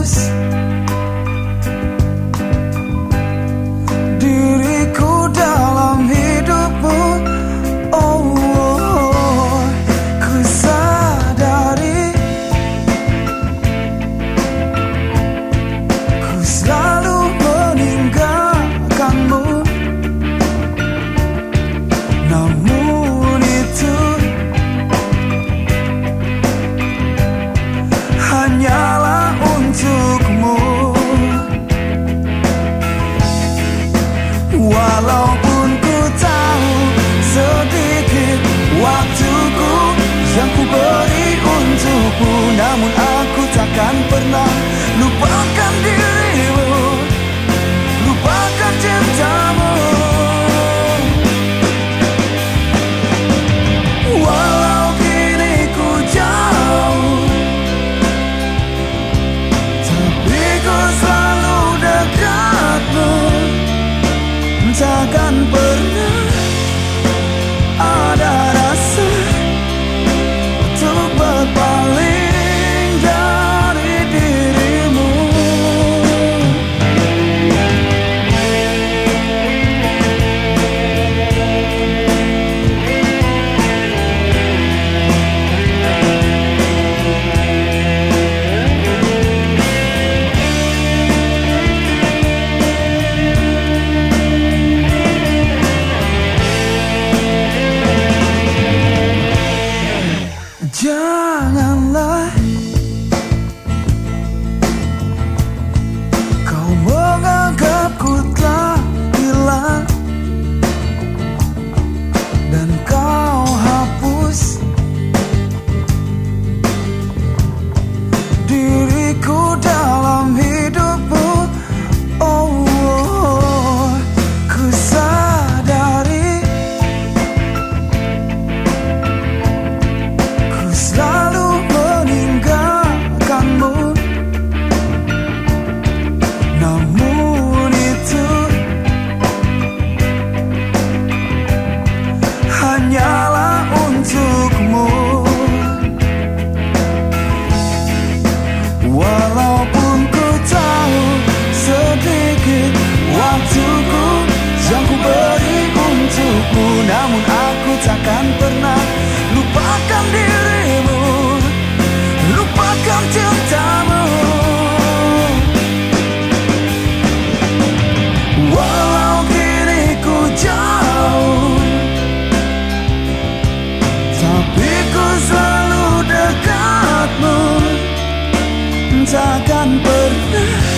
house. Walaupun ku tahu sedikit waktuku yang ku beri untukmu Namun aku takkan pernah dirimu Namun aku takkan pernah lupakan dirimu. Lupakan cintamu. Walau kini ku jauh Tapi ku selalu dekatmu. Takkan pernah